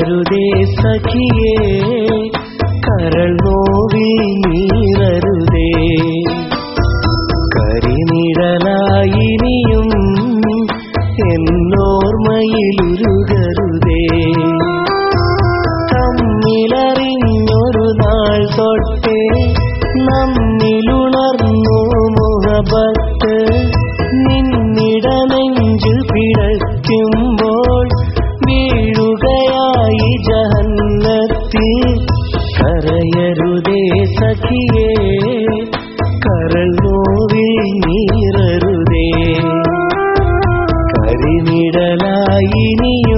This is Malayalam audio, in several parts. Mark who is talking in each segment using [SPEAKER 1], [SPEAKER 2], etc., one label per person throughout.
[SPEAKER 1] സഖിയേ കരൾ നോവി നീറരുതേ. കരിനിഴലായിനിയും എന്നോർമ്മയിലുരുകരുതേ. തമ്മിലറിഞ്ഞൊരു നാൾ തൊട്ടേ നമ്മിലുണർന്നു മുഖപത്ത് നിന്നിട നെഞ്ചു പിടയ്ക്കുമ്പോൾ കരയരുതേ സഖിയേ കരൾ നോവിൽ നീറരുതേ കരിനിഴലായിനിയും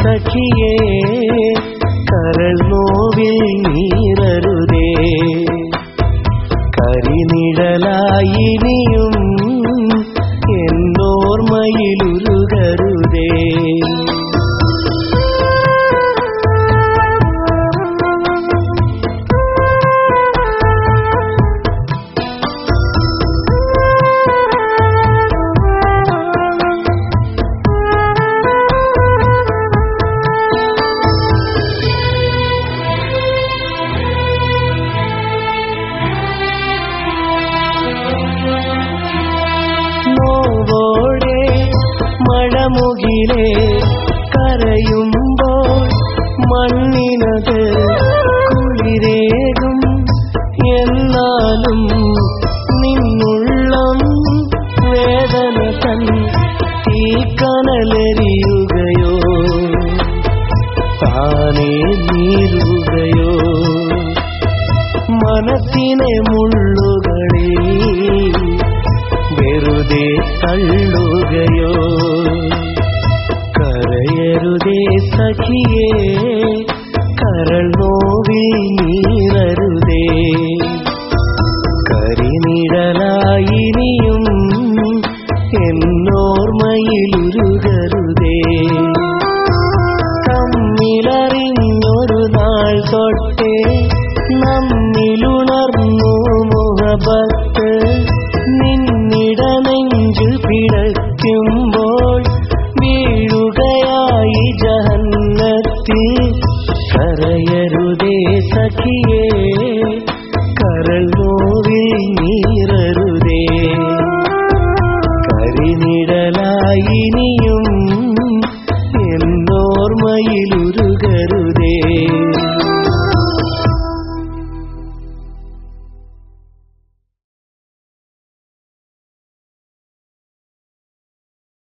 [SPEAKER 1] സഖിയേ കരൾ നോവിൽ നീറരുതേ മഴമുകിലേ കരയുമ്പോൾ മണ്ണിനത് കുളിരേകും. എന്നാലും നിന്നുള്ളം വേദന തൻ തീക്കനലരിയുകയോ? താനേ നീരുകയോ? മനസ്സിനെ മുള്ളുകളിൽ വെറുതെ തള്ളുകയോ? കരയരുതേ കരയരുതേ സഖിയേ കരൾ നോവിൽ നീറരുതേ കരിനിഴലായിനിയും